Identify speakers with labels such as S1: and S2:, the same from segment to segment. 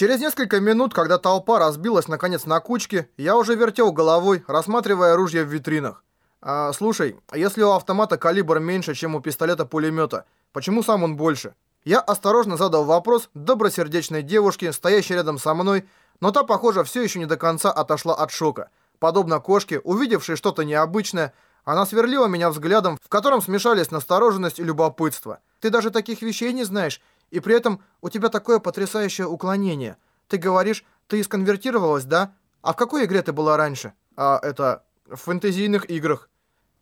S1: Через несколько минут, когда толпа разбилась наконец на кучки, я уже вертел головой, рассматривая оружие в витринах. А, слушай, если у автомата калибр меньше, чем у пистолета-пулемета, почему сам он больше? Я осторожно задал вопрос добросердечной девушке, стоящей рядом со мной, но та, похоже, все еще не до конца отошла от шока. Подобно кошке, увидевшей что-то необычное, она сверлила меня взглядом, в котором смешались настороженность и любопытство. «Ты даже таких вещей не знаешь, и при этом у тебя такое потрясающее уклонение. Ты говоришь, ты сконвертировалась, да? А в какой игре ты была раньше?» «А, это... в фэнтезийных играх».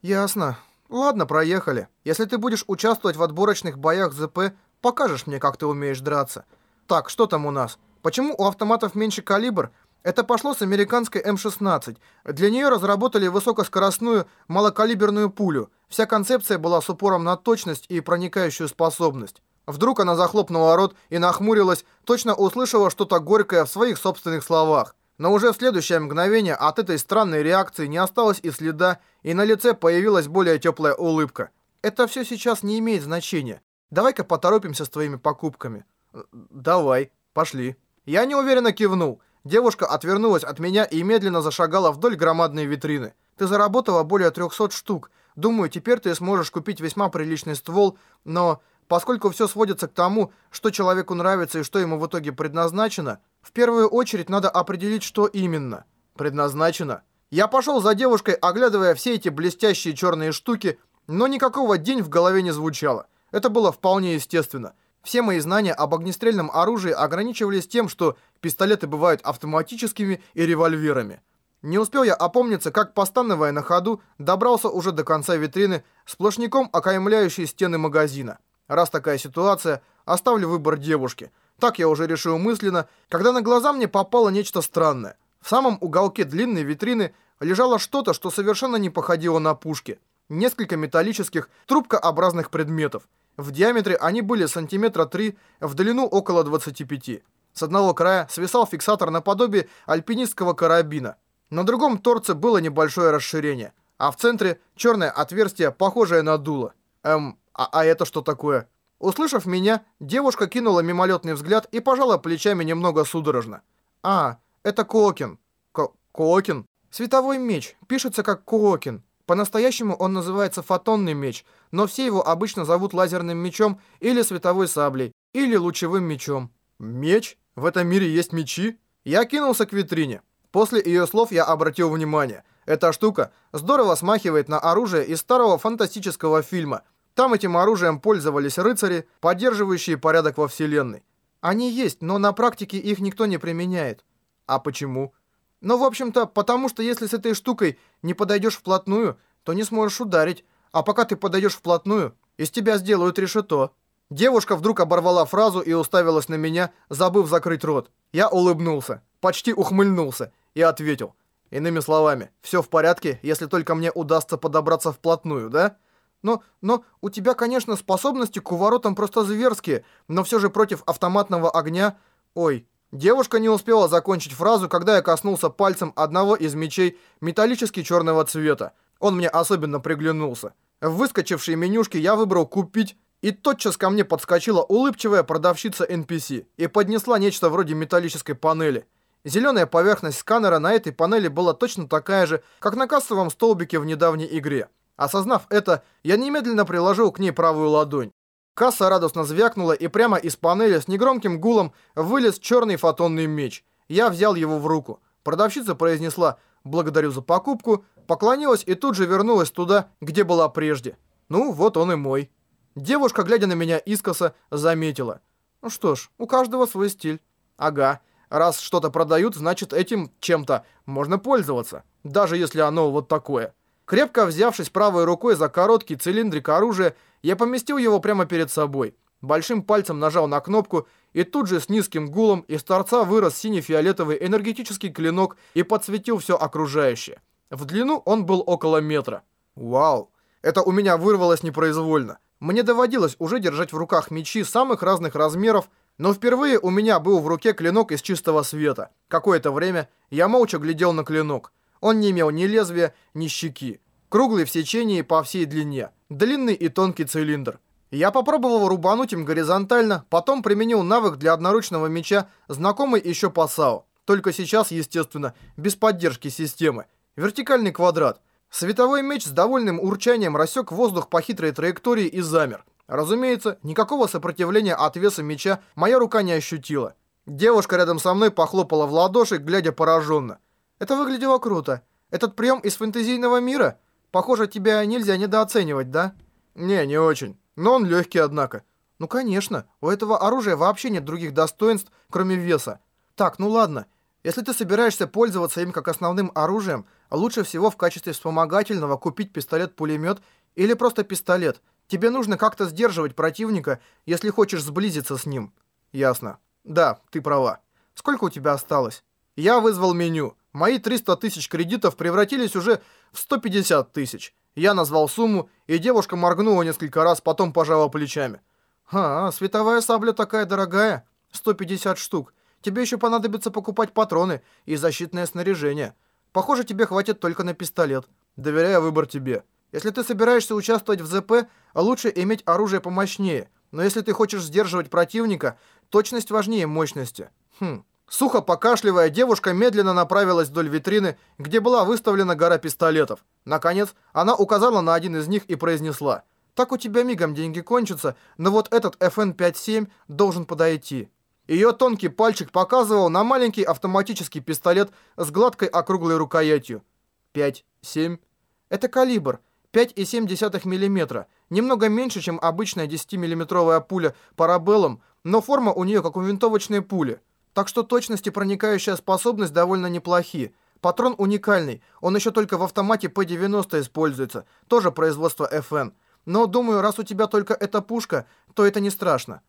S1: «Ясно. Ладно, проехали. Если ты будешь участвовать в отборочных боях ЗП, покажешь мне, как ты умеешь драться. Так, что там у нас? Почему у автоматов меньше калибр?» Это пошло с американской М-16. Для нее разработали высокоскоростную малокалиберную пулю. Вся концепция была с упором на точность и проникающую способность. Вдруг она захлопнула рот и нахмурилась, точно услышала что-то горькое в своих собственных словах. Но уже в следующее мгновение от этой странной реакции не осталось и следа, и на лице появилась более теплая улыбка. «Это все сейчас не имеет значения. Давай-ка поторопимся с твоими покупками». «Давай, пошли». Я неуверенно кивнул. Девушка отвернулась от меня и медленно зашагала вдоль громадной витрины. «Ты заработала более 300 штук. Думаю, теперь ты сможешь купить весьма приличный ствол, но поскольку все сводится к тому, что человеку нравится и что ему в итоге предназначено, в первую очередь надо определить, что именно. Предназначено. Я пошел за девушкой, оглядывая все эти блестящие черные штуки, но никакого день в голове не звучало. Это было вполне естественно. Все мои знания об огнестрельном оружии ограничивались тем, что пистолеты бывают автоматическими и револьверами. Не успел я опомниться, как, постановая на ходу, добрался уже до конца витрины, сплошняком окаймляющей стены магазина. Раз такая ситуация, оставлю выбор девушке. Так я уже решил мысленно, когда на глаза мне попало нечто странное. В самом уголке длинной витрины лежало что-то, что совершенно не походило на пушки. Несколько металлических, трубкообразных предметов. В диаметре они были сантиметра 3, в длину около 25. С одного края свисал фиксатор наподобие альпинистского карабина. На другом торце было небольшое расширение, а в центре черное отверстие, похожее на дуло. Эм, а, а это что такое? Услышав меня, девушка кинула мимолетный взгляд и пожала плечами немного судорожно. А, это Коокин. Ко Коокин? Световой меч. Пишется как Коокин. По-настоящему он называется фотонный меч, но все его обычно зовут лазерным мечом или световой саблей, или лучевым мечом. Меч? В этом мире есть мечи? Я кинулся к витрине. После ее слов я обратил внимание. Эта штука здорово смахивает на оружие из старого фантастического фильма. Там этим оружием пользовались рыцари, поддерживающие порядок во вселенной. Они есть, но на практике их никто не применяет. А почему? Ну, в общем-то, потому что если с этой штукой не подойдешь вплотную, то не сможешь ударить. А пока ты подойдешь вплотную, из тебя сделают решето. Девушка вдруг оборвала фразу и уставилась на меня, забыв закрыть рот. Я улыбнулся, почти ухмыльнулся и ответил. Иными словами, все в порядке, если только мне удастся подобраться вплотную, да? Но, но у тебя, конечно, способности к уворотам просто зверские, но все же против автоматного огня... Ой, Девушка не успела закончить фразу, когда я коснулся пальцем одного из мечей металлически черного цвета. Он мне особенно приглянулся. В выскочившей менюшке я выбрал «Купить», и тотчас ко мне подскочила улыбчивая продавщица NPC и поднесла нечто вроде металлической панели. Зеленая поверхность сканера на этой панели была точно такая же, как на кассовом столбике в недавней игре. Осознав это, я немедленно приложил к ней правую ладонь. Касса радостно звякнула, и прямо из панели с негромким гулом вылез черный фотонный меч. Я взял его в руку. Продавщица произнесла «благодарю за покупку», поклонилась и тут же вернулась туда, где была прежде. Ну, вот он и мой. Девушка, глядя на меня искоса, заметила. Ну что ж, у каждого свой стиль. Ага, раз что-то продают, значит этим чем-то можно пользоваться, даже если оно вот такое. Крепко взявшись правой рукой за короткий цилиндрик оружия, я поместил его прямо перед собой. Большим пальцем нажал на кнопку, и тут же с низким гулом из торца вырос синий-фиолетовый энергетический клинок и подсветил все окружающее. В длину он был около метра. Вау! Это у меня вырвалось непроизвольно. Мне доводилось уже держать в руках мечи самых разных размеров, но впервые у меня был в руке клинок из чистого света. Какое-то время я молча глядел на клинок. Он не имел ни лезвия, ни щеки. Круглый в сечении по всей длине. Длинный и тонкий цилиндр. Я попробовал рубануть им горизонтально, потом применил навык для одноручного меча, знакомый еще по САУ. Только сейчас, естественно, без поддержки системы. Вертикальный квадрат. Световой меч с довольным урчанием рассек воздух по хитрой траектории и замер. Разумеется, никакого сопротивления от веса меча моя рука не ощутила. Девушка рядом со мной похлопала в ладоши, глядя пораженно. Это выглядело круто. Этот прием из фэнтезийного мира? Похоже, тебя нельзя недооценивать, да? Не, не очень. Но он легкий, однако. Ну, конечно. У этого оружия вообще нет других достоинств, кроме веса. Так, ну ладно. Если ты собираешься пользоваться им как основным оружием, лучше всего в качестве вспомогательного купить пистолет-пулемет или просто пистолет. Тебе нужно как-то сдерживать противника, если хочешь сблизиться с ним. Ясно. Да, ты права. Сколько у тебя осталось? Я вызвал меню. Мои 300 тысяч кредитов превратились уже в 150 тысяч. Я назвал сумму, и девушка моргнула несколько раз, потом пожала плечами. «А, световая сабля такая дорогая. 150 штук. Тебе еще понадобится покупать патроны и защитное снаряжение. Похоже, тебе хватит только на пистолет. Доверяю выбор тебе. Если ты собираешься участвовать в ЗП, лучше иметь оружие помощнее. Но если ты хочешь сдерживать противника, точность важнее мощности. Хм. Сухо покашливая, девушка медленно направилась вдоль витрины, где была выставлена гора пистолетов. Наконец, она указала на один из них и произнесла. «Так у тебя мигом деньги кончатся, но вот этот FN57 должен подойти». Ее тонкий пальчик показывал на маленький автоматический пистолет с гладкой округлой рукоятью. 5-7. Это калибр. 5,7 мм, немного меньше, чем обычная 10-миллиметровая пуля парабеллум, но форма у нее как у винтовочной пули. Так что точность и проникающая способность довольно неплохие. Патрон уникальный, он еще только в автомате P90 используется, тоже производство FN. Но думаю, раз у тебя только эта пушка, то это не страшно.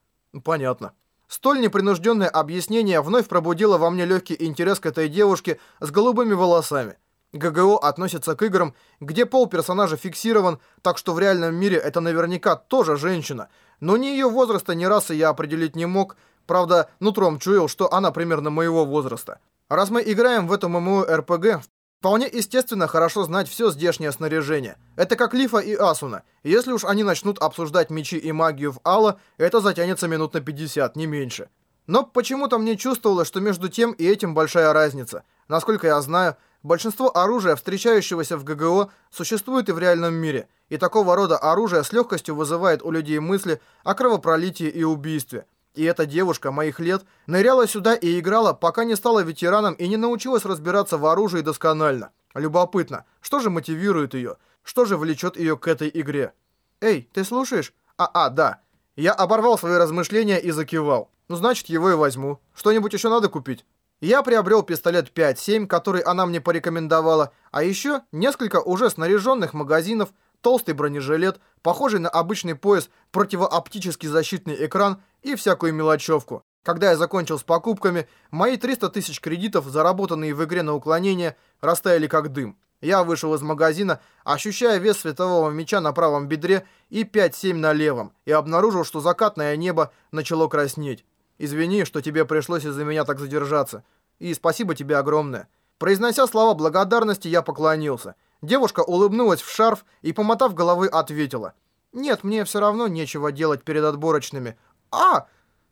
S1: Понятно. Столь непринужденное объяснение вновь пробудило во мне легкий интерес к этой девушке с голубыми волосами. ГГО относится к играм, где пол персонажа фиксирован, так что в реальном мире это наверняка тоже женщина. Но ни ее возраста, ни расы я определить не мог, правда, нутром чуял, что она примерно моего возраста. Раз мы играем в эту ММО-РПГ, вполне естественно хорошо знать все здешнее снаряжение. Это как Лифа и Асуна. Если уж они начнут обсуждать мечи и магию в Алла, это затянется минут на 50, не меньше. Но почему-то мне чувствовалось, что между тем и этим большая разница. Насколько я знаю, Большинство оружия, встречающегося в ГГО, существует и в реальном мире, и такого рода оружие с легкостью вызывает у людей мысли о кровопролитии и убийстве. И эта девушка моих лет ныряла сюда и играла, пока не стала ветераном и не научилась разбираться в оружии досконально. Любопытно, что же мотивирует ее? Что же влечет ее к этой игре? Эй, ты слушаешь? А, а, да. Я оборвал свои размышления и закивал. Ну, значит, его и возьму. Что-нибудь еще надо купить? Я приобрел пистолет 5.7, который она мне порекомендовала, а еще несколько уже снаряженных магазинов, толстый бронежилет, похожий на обычный пояс, противооптический защитный экран и всякую мелочевку. Когда я закончил с покупками, мои 300 тысяч кредитов, заработанные в игре на уклонение, растаяли как дым. Я вышел из магазина, ощущая вес светового меча на правом бедре и 5-7 на левом, и обнаружил, что закатное небо начало краснеть. Извини, что тебе пришлось из-за меня так задержаться. И спасибо тебе огромное». Произнося слова благодарности, я поклонился. Девушка улыбнулась в шарф и, помотав головой, ответила. «Нет, мне все равно нечего делать перед отборочными». «А!»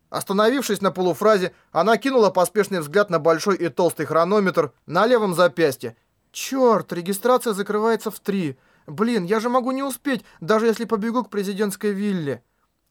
S1: Остановившись на полуфразе, она кинула поспешный взгляд на большой и толстый хронометр на левом запястье. «Черт, регистрация закрывается в три. Блин, я же могу не успеть, даже если побегу к президентской вилле».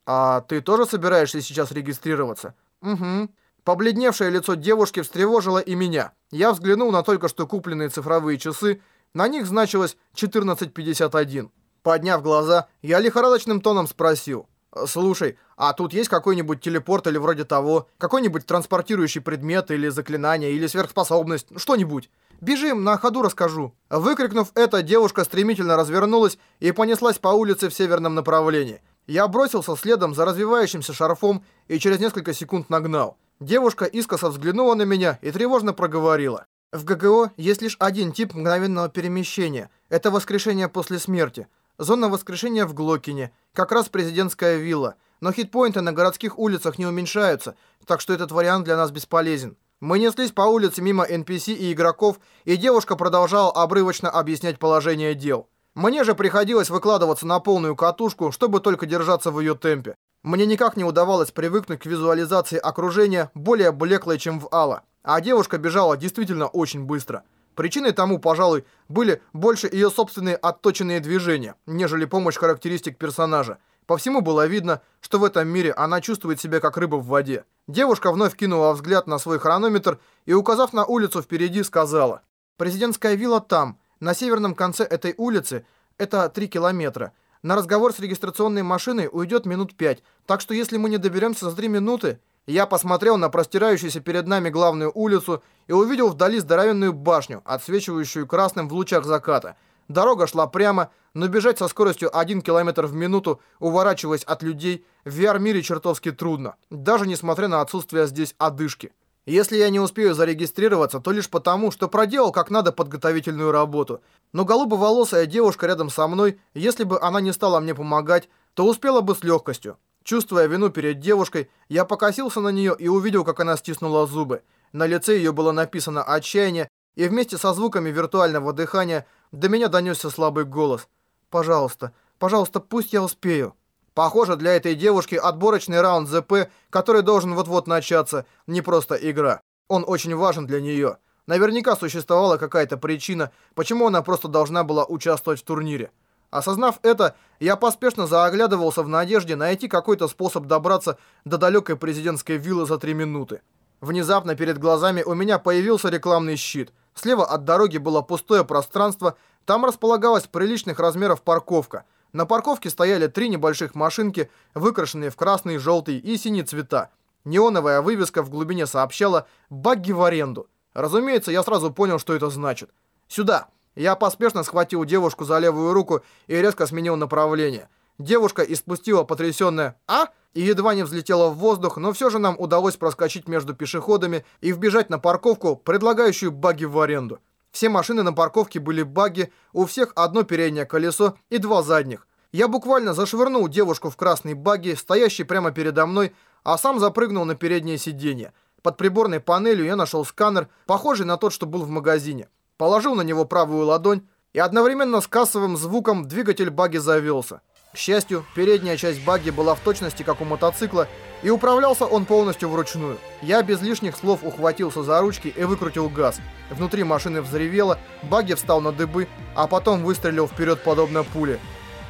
S1: «А ты тоже собираешься сейчас регистрироваться?» «Угу». Побледневшее лицо девушки встревожило и меня. Я взглянул на только что купленные цифровые часы. На них значилось 14.51. Подняв глаза, я лихорадочным тоном спросил. «Слушай, а тут есть какой-нибудь телепорт или вроде того? Какой-нибудь транспортирующий предмет или заклинание, или сверхспособность? Что-нибудь?» «Бежим, на ходу расскажу». Выкрикнув это, девушка стремительно развернулась и понеслась по улице в северном направлении. Я бросился следом за развивающимся шарфом и через несколько секунд нагнал. Девушка искоса взглянула на меня и тревожно проговорила. В ГГО есть лишь один тип мгновенного перемещения. Это воскрешение после смерти. Зона воскрешения в Глокине. Как раз президентская вилла. Но хитпоинты на городских улицах не уменьшаются, так что этот вариант для нас бесполезен. Мы неслись по улице мимо NPC и игроков, и девушка продолжала обрывочно объяснять положение дел. Мне же приходилось выкладываться на полную катушку, чтобы только держаться в ее темпе. Мне никак не удавалось привыкнуть к визуализации окружения более блеклой, чем в Алла. А девушка бежала действительно очень быстро. Причиной тому, пожалуй, были больше ее собственные отточенные движения, нежели помощь характеристик персонажа. По всему было видно, что в этом мире она чувствует себя как рыба в воде. Девушка вновь кинула взгляд на свой хронометр и, указав на улицу впереди, сказала «Президентская вилла там, на северном конце этой улицы, это 3 километра. На разговор с регистрационной машиной уйдет минут 5, так что если мы не доберемся за 3 минуты...» Я посмотрел на простирающуюся перед нами главную улицу и увидел вдали здоровенную башню, отсвечивающую красным в лучах заката. Дорога шла прямо, но бежать со скоростью 1 км в минуту, уворачиваясь от людей, в VR-мире чертовски трудно, даже несмотря на отсутствие здесь одышки. Если я не успею зарегистрироваться, то лишь потому, что проделал как надо подготовительную работу. Но голубоволосая девушка рядом со мной, если бы она не стала мне помогать, то успела бы с легкостью. Чувствуя вину перед девушкой, я покосился на нее и увидел, как она стиснула зубы. На лице ее было написано «отчаяние», и вместе со звуками виртуального дыхания до меня донесся слабый голос. «Пожалуйста, пожалуйста, пусть я успею». Похоже, для этой девушки отборочный раунд ЗП, который должен вот-вот начаться, не просто игра. Он очень важен для нее. Наверняка существовала какая-то причина, почему она просто должна была участвовать в турнире. Осознав это, я поспешно заоглядывался в надежде найти какой-то способ добраться до далекой президентской виллы за три минуты. Внезапно перед глазами у меня появился рекламный щит. Слева от дороги было пустое пространство, там располагалась приличных размеров парковка. На парковке стояли три небольших машинки, выкрашенные в красный, желтый и синий цвета. Неоновая вывеска в глубине сообщала «Багги в аренду». Разумеется, я сразу понял, что это значит. «Сюда!» Я поспешно схватил девушку за левую руку и резко сменил направление. Девушка испустила потрясенное «А?» и едва не взлетела в воздух, но все же нам удалось проскочить между пешеходами и вбежать на парковку, предлагающую баги в аренду. Все машины на парковке были баги, у всех одно переднее колесо и два задних. Я буквально зашвырнул девушку в красный баги, стоящий прямо передо мной, а сам запрыгнул на переднее сиденье. Под приборной панелью я нашел сканер, похожий на тот, что был в магазине положил на него правую ладонь, и одновременно с кассовым звуком двигатель баги завелся. К счастью, передняя часть баги была в точности как у мотоцикла, и управлялся он полностью вручную. Я без лишних слов ухватился за ручки и выкрутил газ. Внутри машины взревело, баги встал на дыбы, а потом выстрелил вперед подобно пуле.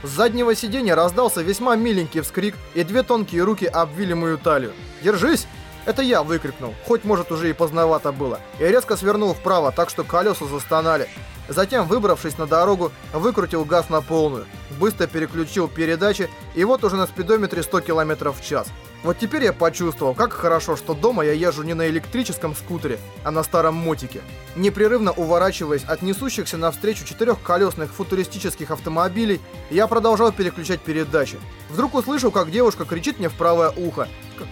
S1: С заднего сиденья раздался весьма миленький вскрик, и две тонкие руки обвили мою талию. «Держись!» Это я выкрикнул, хоть может уже и поздновато было. И резко свернул вправо, так что колеса застонали. Затем, выбравшись на дорогу, выкрутил газ на полную. Быстро переключил передачи, и вот уже на спидометре 100 км в час. Вот теперь я почувствовал, как хорошо, что дома я езжу не на электрическом скутере, а на старом мотике. Непрерывно уворачиваясь от несущихся навстречу четырехколесных футуристических автомобилей, я продолжал переключать передачи. Вдруг услышал, как девушка кричит мне в правое ухо.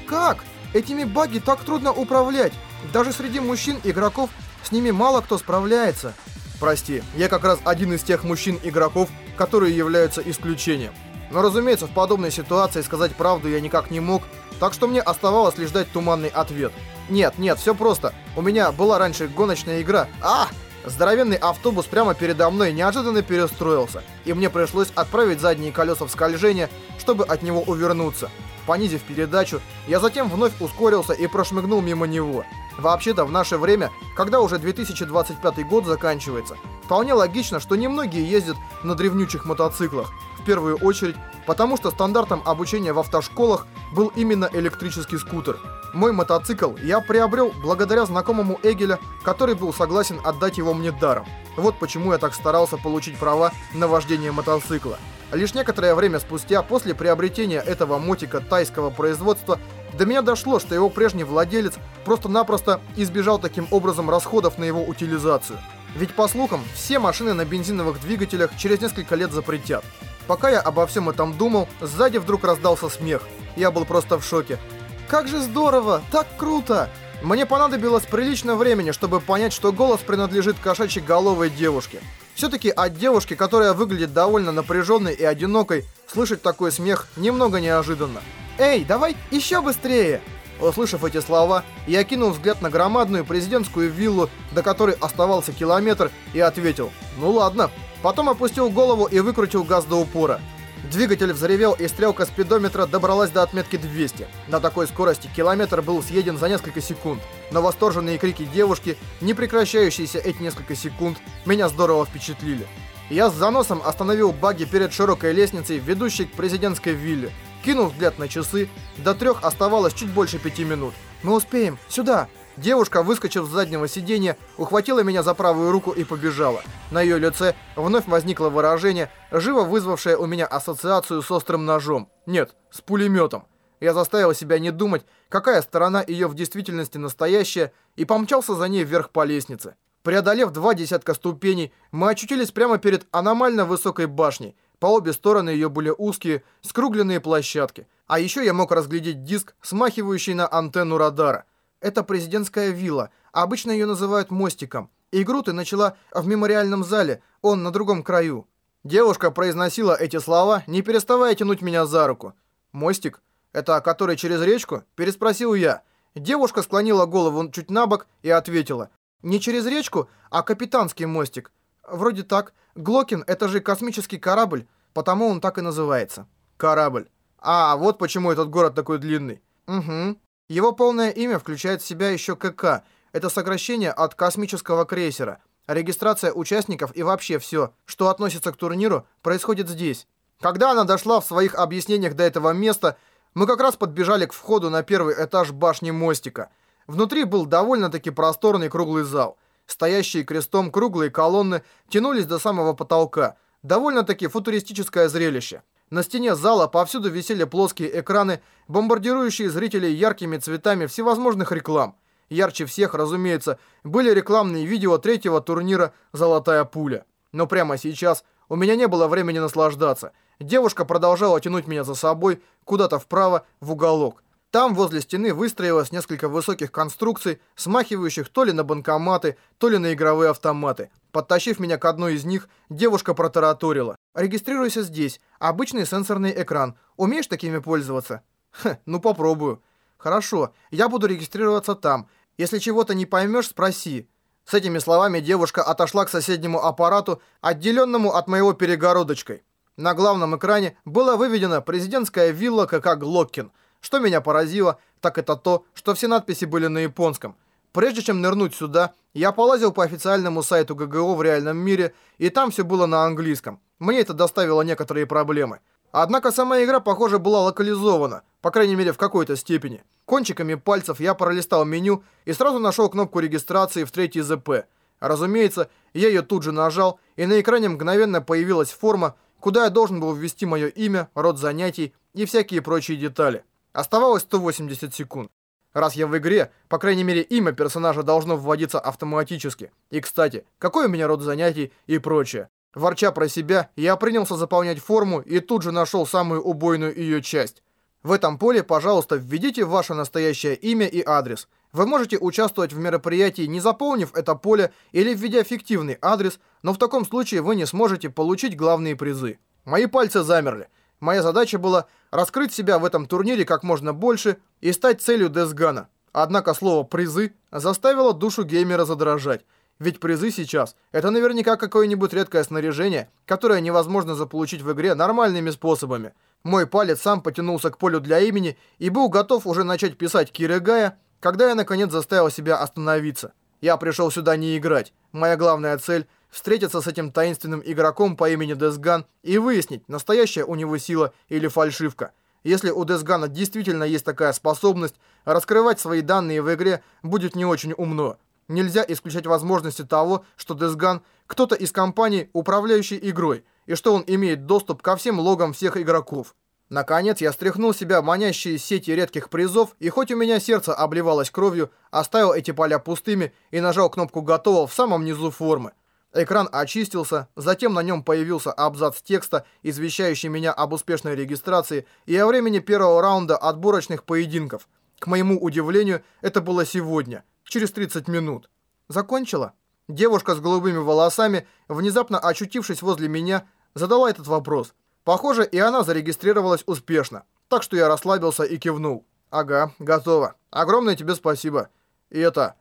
S1: «Как? Этими баги так трудно управлять. Даже среди мужчин-игроков с ними мало кто справляется. Прости, я как раз один из тех мужчин-игроков, которые являются исключением. Но, разумеется, в подобной ситуации сказать правду я никак не мог, так что мне оставалось лишь дать туманный ответ. Нет, нет, все просто. У меня была раньше гоночная игра. А! Здоровенный автобус прямо передо мной неожиданно перестроился, и мне пришлось отправить задние колеса в скольжение, чтобы от него увернуться понизив передачу, я затем вновь ускорился и прошмыгнул мимо него. Вообще-то, в наше время, когда уже 2025 год заканчивается, вполне логично, что немногие ездят на древнючих мотоциклах. В первую очередь, потому что стандартом обучения в автошколах был именно электрический скутер. Мой мотоцикл я приобрел благодаря знакомому Эгеля, который был согласен отдать его мне даром. Вот почему я так старался получить права на вождение мотоцикла. Лишь некоторое время спустя, после приобретения этого мотика тайского производства, до меня дошло, что его прежний владелец просто-напросто избежал таким образом расходов на его утилизацию. Ведь, по слухам, все машины на бензиновых двигателях через несколько лет запретят. Пока я обо всем этом думал, сзади вдруг раздался смех. Я был просто в шоке. «Как же здорово! Так круто!» Мне понадобилось прилично времени, чтобы понять, что голос принадлежит кошачьей головой девушке. Все-таки от девушки, которая выглядит довольно напряженной и одинокой, слышать такой смех немного неожиданно. «Эй, давай еще быстрее!» Услышав эти слова, я кинул взгляд на громадную президентскую виллу, до которой оставался километр, и ответил «Ну ладно». Потом опустил голову и выкрутил газ до упора. Двигатель взревел, и стрелка спидометра добралась до отметки 200. На такой скорости километр был съеден за несколько секунд. Но восторженные крики девушки, не прекращающиеся эти несколько секунд, меня здорово впечатлили. Я с заносом остановил баги перед широкой лестницей, ведущей к президентской вилле. Кинул взгляд на часы, до трех оставалось чуть больше пяти минут. «Мы успеем! Сюда!» Девушка, выскочив с заднего сиденья, ухватила меня за правую руку и побежала. На ее лице вновь возникло выражение, живо вызвавшее у меня ассоциацию с острым ножом. Нет, с пулеметом. Я заставил себя не думать, какая сторона ее в действительности настоящая, и помчался за ней вверх по лестнице. Преодолев два десятка ступеней, мы очутились прямо перед аномально высокой башней. По обе стороны ее были узкие, скругленные площадки. А еще я мог разглядеть диск, смахивающий на антенну радара. Это президентская вилла. Обычно ее называют мостиком. Игру ты начала в мемориальном зале, он на другом краю. Девушка произносила эти слова, не переставая тянуть меня за руку. «Мостик? Это который через речку?» – переспросил я. Девушка склонила голову чуть на бок и ответила. «Не через речку, а капитанский мостик. Вроде так. Глокин – это же космический корабль, потому он так и называется». «Корабль. А, вот почему этот город такой длинный». «Угу. Его полное имя включает в себя еще КК. Это сокращение от космического крейсера. Регистрация участников и вообще все, что относится к турниру, происходит здесь. Когда она дошла в своих объяснениях до этого места, мы как раз подбежали к входу на первый этаж башни мостика. Внутри был довольно-таки просторный круглый зал. Стоящие крестом круглые колонны тянулись до самого потолка. Довольно-таки футуристическое зрелище. На стене зала повсюду висели плоские экраны, бомбардирующие зрителей яркими цветами всевозможных реклам. Ярче всех, разумеется, были рекламные видео третьего турнира «Золотая пуля». Но прямо сейчас у меня не было времени наслаждаться. Девушка продолжала тянуть меня за собой куда-то вправо, в уголок. Там возле стены выстроилось несколько высоких конструкций, смахивающих то ли на банкоматы, то ли на игровые автоматы. Подтащив меня к одной из них, девушка протараторила. «Регистрируйся здесь. Обычный сенсорный экран. Умеешь такими пользоваться?» «Хе, ну попробую». «Хорошо, я буду регистрироваться там. Если чего-то не поймешь, спроси». С этими словами девушка отошла к соседнему аппарату, отделенному от моего перегородочкой. На главном экране была выведена президентская вилла КК Глоккин. Что меня поразило, так это то, что все надписи были на японском. Прежде чем нырнуть сюда, я полазил по официальному сайту ГГО в реальном мире, и там все было на английском. Мне это доставило некоторые проблемы. Однако сама игра, похоже, была локализована, по крайней мере в какой-то степени. Кончиками пальцев я пролистал меню и сразу нашел кнопку регистрации в третий ЗП. Разумеется, я ее тут же нажал, и на экране мгновенно появилась форма, куда я должен был ввести мое имя, род занятий и всякие прочие детали. Оставалось 180 секунд. Раз я в игре, по крайней мере, имя персонажа должно вводиться автоматически. И, кстати, какой у меня род занятий и прочее. Ворча про себя, я принялся заполнять форму и тут же нашел самую убойную ее часть. В этом поле, пожалуйста, введите ваше настоящее имя и адрес. Вы можете участвовать в мероприятии, не заполнив это поле или введя фиктивный адрес, но в таком случае вы не сможете получить главные призы. Мои пальцы замерли. Моя задача была раскрыть себя в этом турнире как можно больше и стать целью Десгана. Однако слово «призы» заставило душу геймера задрожать. Ведь призы сейчас – это наверняка какое-нибудь редкое снаряжение, которое невозможно заполучить в игре нормальными способами. Мой палец сам потянулся к полю для имени и был готов уже начать писать Киригая, когда я наконец заставил себя остановиться. Я пришел сюда не играть. Моя главная цель – встретиться с этим таинственным игроком по имени Десган и выяснить, настоящая у него сила или фальшивка. Если у Десгана действительно есть такая способность, раскрывать свои данные в игре будет не очень умно. Нельзя исключать возможности того, что Десган – кто-то из компаний, управляющей игрой, и что он имеет доступ ко всем логам всех игроков. Наконец, я стряхнул себя манящие сети редких призов, и хоть у меня сердце обливалось кровью, оставил эти поля пустыми и нажал кнопку «Готово» в самом низу формы. Экран очистился, затем на нем появился абзац текста, извещающий меня об успешной регистрации и о времени первого раунда отборочных поединков. К моему удивлению, это было сегодня, через 30 минут. Закончила? Девушка с голубыми волосами, внезапно очутившись возле меня, задала этот вопрос. Похоже, и она зарегистрировалась успешно, так что я расслабился и кивнул. «Ага, готово. Огромное тебе спасибо. И это...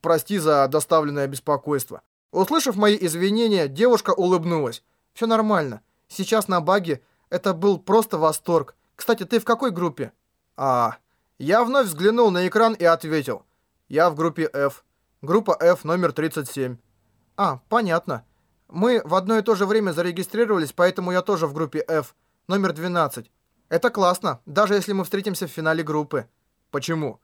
S1: Прости за доставленное беспокойство». Услышав мои извинения, девушка улыбнулась. «Все нормально. Сейчас на баге это был просто восторг. Кстати, ты в какой группе?» «А...» Я вновь взглянул на экран и ответил. «Я в группе F. Группа F номер 37». «А, понятно. Мы в одно и то же время зарегистрировались, поэтому я тоже в группе F, номер 12. Это классно, даже если мы встретимся в финале группы». «Почему?»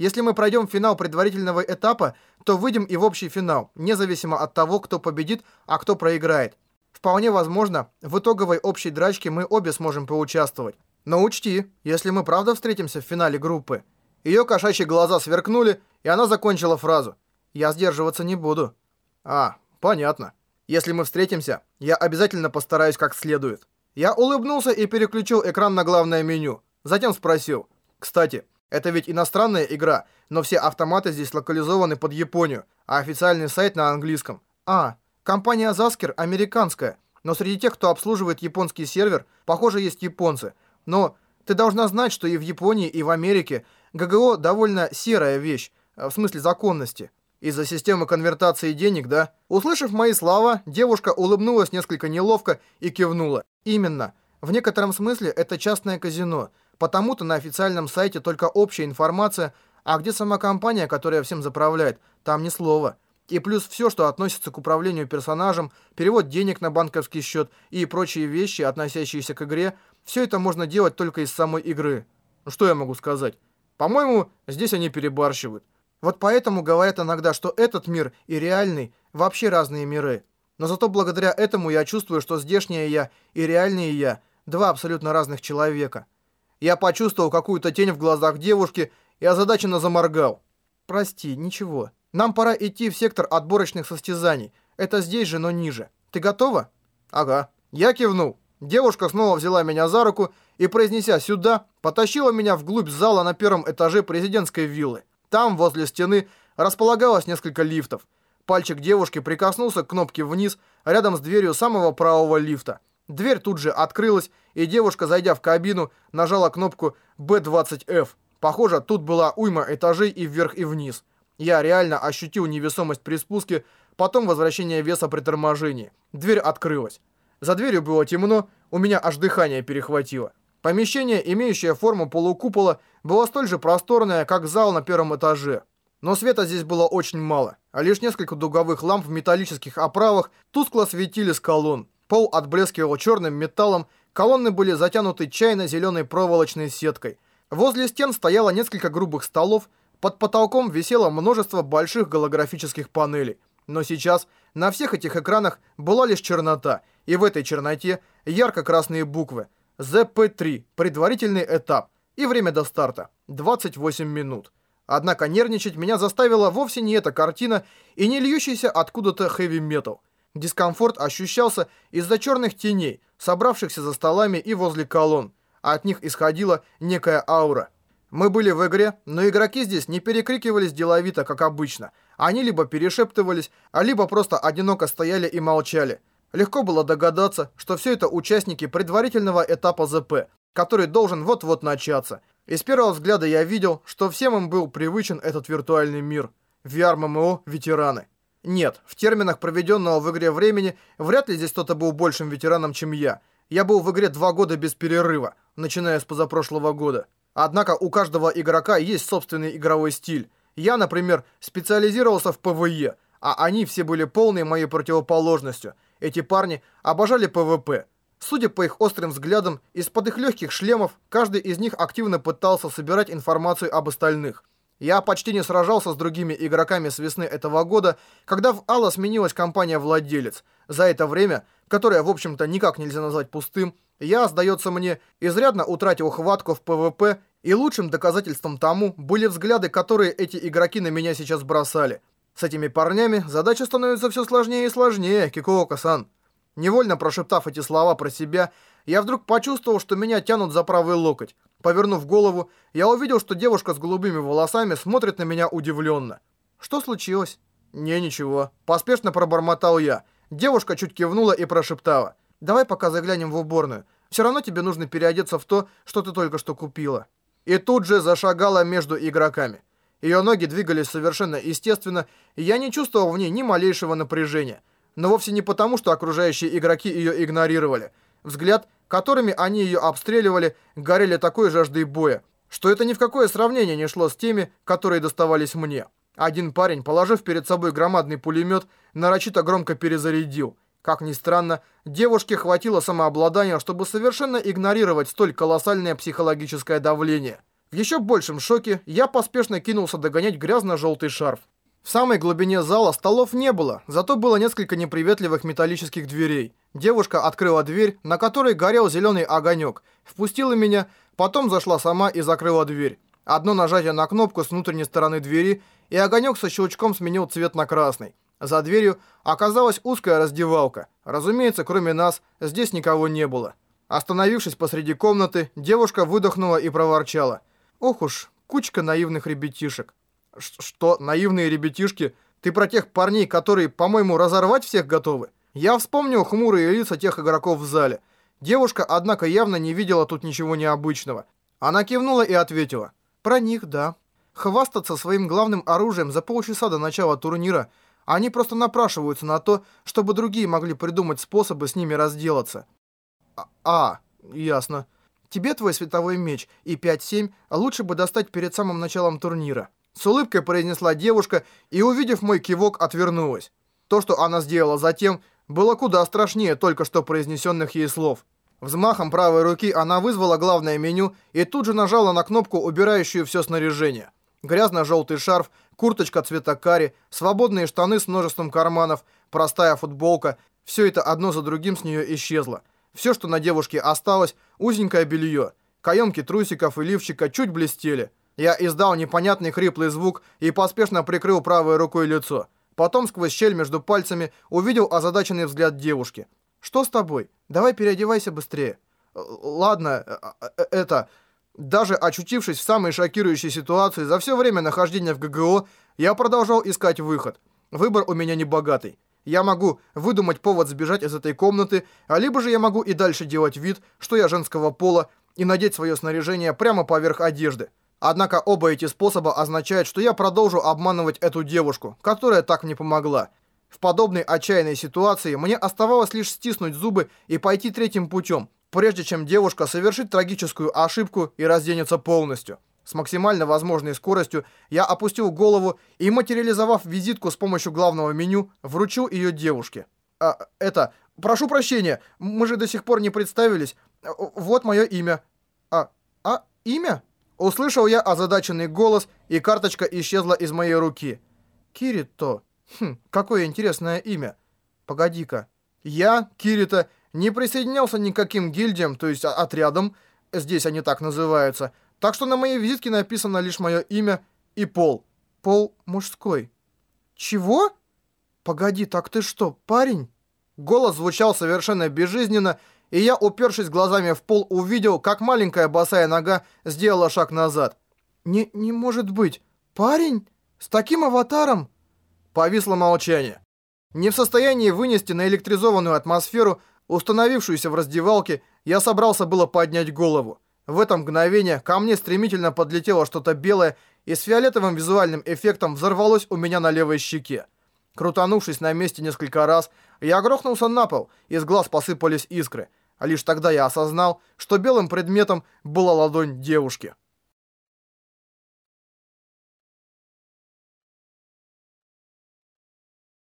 S1: Если мы пройдем финал предварительного этапа, то выйдем и в общий финал, независимо от того, кто победит, а кто проиграет. Вполне возможно, в итоговой общей драчке мы обе сможем поучаствовать. Но учти, если мы правда встретимся в финале группы. Ее кошачьи глаза сверкнули, и она закончила фразу. Я сдерживаться не буду. А, понятно. Если мы встретимся, я обязательно постараюсь как следует. Я улыбнулся и переключил экран на главное меню. Затем спросил. Кстати, это ведь иностранная игра, но все автоматы здесь локализованы под Японию, а официальный сайт на английском. А, компания Zasker американская, но среди тех, кто обслуживает японский сервер, похоже, есть японцы. Но ты должна знать, что и в Японии, и в Америке ГГО довольно серая вещь, э, в смысле законности. Из-за системы конвертации денег, да? Услышав мои слова, девушка улыбнулась несколько неловко и кивнула. Именно. В некотором смысле это частное казино – Потому-то на официальном сайте только общая информация, а где сама компания, которая всем заправляет, там ни слова. И плюс все, что относится к управлению персонажем, перевод денег на банковский счет и прочие вещи, относящиеся к игре, все это можно делать только из самой игры. Ну что я могу сказать? По-моему, здесь они перебарщивают. Вот поэтому говорят иногда, что этот мир и реальный вообще разные миры. Но зато благодаря этому я чувствую, что здешнее я и реальное я – два абсолютно разных человека. Я почувствовал какую-то тень в глазах девушки и озадаченно заморгал. «Прости, ничего. Нам пора идти в сектор отборочных состязаний. Это здесь же, но ниже. Ты готова?» «Ага». Я кивнул. Девушка снова взяла меня за руку и, произнеся «сюда», потащила меня вглубь зала на первом этаже президентской виллы. Там, возле стены, располагалось несколько лифтов. Пальчик девушки прикоснулся к кнопке вниз, рядом с дверью самого правого лифта. Дверь тут же открылась, и девушка, зайдя в кабину, нажала кнопку B20F. Похоже, тут была уйма этажей и вверх, и вниз. Я реально ощутил невесомость при спуске, потом возвращение веса при торможении. Дверь открылась. За дверью было темно, у меня аж дыхание перехватило. Помещение, имеющее форму полукупола, было столь же просторное, как зал на первом этаже. Но света здесь было очень мало, а лишь несколько дуговых ламп в металлических оправах тускло светили с колонн. Пол отблескивал черным металлом, колонны были затянуты чайно-зеленой проволочной сеткой. Возле стен стояло несколько грубых столов, под потолком висело множество больших голографических панелей. Но сейчас на всех этих экранах была лишь чернота, и в этой черноте ярко-красные буквы. ЗП-3, предварительный этап, и время до старта – 28 минут. Однако нервничать меня заставила вовсе не эта картина и не льющийся откуда-то хэви-метал – Дискомфорт ощущался из-за черных теней, собравшихся за столами и возле колонн. От них исходила некая аура. Мы были в игре, но игроки здесь не перекрикивались деловито, как обычно. Они либо перешептывались, а либо просто одиноко стояли и молчали. Легко было догадаться, что все это участники предварительного этапа ЗП, который должен вот-вот начаться. И с первого взгляда я видел, что всем им был привычен этот виртуальный мир. VR-ММО ветераны. Нет, в терминах проведенного в игре времени вряд ли здесь кто-то был большим ветераном, чем я. Я был в игре два года без перерыва, начиная с позапрошлого года. Однако у каждого игрока есть собственный игровой стиль. Я, например, специализировался в PvE, а они все были полной моей противоположностью. Эти парни обожали PvP. Судя по их острым взглядам, из-под их легких шлемов каждый из них активно пытался собирать информацию об остальных. Я почти не сражался с другими игроками с весны этого года, когда в ALO сменилась компания-владелец. За это время, которое, в общем-то, никак нельзя назвать пустым, я, сдается мне, изрядно утратил хватку в PvP, и лучшим доказательством тому были взгляды, которые эти игроки на меня сейчас бросали. С этими парнями задача становится все сложнее и сложнее, Кикуока-сан. Невольно прошептав эти слова про себя, я вдруг почувствовал, что меня тянут за правый локоть. Повернув голову, я увидел, что девушка с голубыми волосами смотрит на меня удивленно. «Что случилось?» «Не, ничего». Поспешно пробормотал я. Девушка чуть кивнула и прошептала. «Давай пока заглянем в уборную. Все равно тебе нужно переодеться в то, что ты только что купила». И тут же зашагала между игроками. Ее ноги двигались совершенно естественно, и я не чувствовал в ней ни малейшего напряжения. Но вовсе не потому, что окружающие игроки ее игнорировали. Взгляд, которыми они ее обстреливали, горели такой жаждой боя, что это ни в какое сравнение не шло с теми, которые доставались мне. Один парень, положив перед собой громадный пулемет, нарочито громко перезарядил. Как ни странно, девушке хватило самообладания, чтобы совершенно игнорировать столь колоссальное психологическое давление. В еще большем шоке я поспешно кинулся догонять грязно-желтый шарф. В самой глубине зала столов не было, зато было несколько неприветливых металлических дверей. Девушка открыла дверь, на которой горел зеленый огонек, впустила меня, потом зашла сама и закрыла дверь. Одно нажатие на кнопку с внутренней стороны двери, и огонек со щелчком сменил цвет на красный. За дверью оказалась узкая раздевалка. Разумеется, кроме нас, здесь никого не было. Остановившись посреди комнаты, девушка выдохнула и проворчала. «Ох уж, кучка наивных ребятишек». «Что, наивные ребятишки? Ты про тех парней, которые, по-моему, разорвать всех готовы?» Я вспомнил хмурые лица тех игроков в зале. Девушка, однако, явно не видела тут ничего необычного. Она кивнула и ответила. «Про них, да. Хвастаться своим главным оружием за полчаса до начала турнира. Они просто напрашиваются на то, чтобы другие могли придумать способы с ними разделаться». «А, а ясно. Тебе твой световой меч и 5-7 лучше бы достать перед самым началом турнира». С улыбкой произнесла девушка и, увидев мой кивок, отвернулась. То, что она сделала затем, было куда страшнее только что произнесенных ей слов. Взмахом правой руки она вызвала главное меню и тут же нажала на кнопку, убирающую все снаряжение. Грязно-желтый шарф, курточка цвета кари, свободные штаны с множеством карманов, простая футболка – все это одно за другим с нее исчезло. Все, что на девушке осталось – узенькое белье. Каемки трусиков и лифчика чуть блестели – я издал непонятный хриплый звук и поспешно прикрыл правой рукой лицо. Потом сквозь щель между пальцами увидел озадаченный взгляд девушки. «Что с тобой? Давай переодевайся быстрее». «Ладно, э, э, это...» Даже очутившись в самой шокирующей ситуации за все время нахождения в ГГО, я продолжал искать выход. Выбор у меня не богатый. Я могу выдумать повод сбежать из этой комнаты, а либо же я могу и дальше делать вид, что я женского пола, и надеть свое снаряжение прямо поверх одежды. Однако оба эти способа означают, что я продолжу обманывать эту девушку, которая так мне помогла. В подобной отчаянной ситуации мне оставалось лишь стиснуть зубы и пойти третьим путем, прежде чем девушка совершит трагическую ошибку и разденется полностью. С максимально возможной скоростью я опустил голову и, материализовав визитку с помощью главного меню, вручил ее девушке. А, это... Прошу прощения, мы же до сих пор не представились. Вот мое имя. А... А... Имя? Услышал я озадаченный голос, и карточка исчезла из моей руки. Кирито. Хм, какое интересное имя. Погоди-ка. Я, Кирита, не присоединялся ни к каким гильдиям, то есть отрядам, здесь они так называются, так что на моей визитке написано лишь мое имя и пол. Пол мужской. Чего? Погоди, так ты что, парень? Голос звучал совершенно безжизненно, и я, упершись глазами в пол, увидел, как маленькая босая нога сделала шаг назад. «Не, не может быть! Парень? С таким аватаром?» Повисло молчание. Не в состоянии вынести на электризованную атмосферу, установившуюся в раздевалке, я собрался было поднять голову. В это мгновение ко мне стремительно подлетело что-то белое и с фиолетовым визуальным эффектом взорвалось у меня на левой щеке. Крутанувшись на месте несколько раз, я грохнулся на пол, из глаз посыпались искры – а лишь тогда я осознал, что белым предметом была ладонь девушки.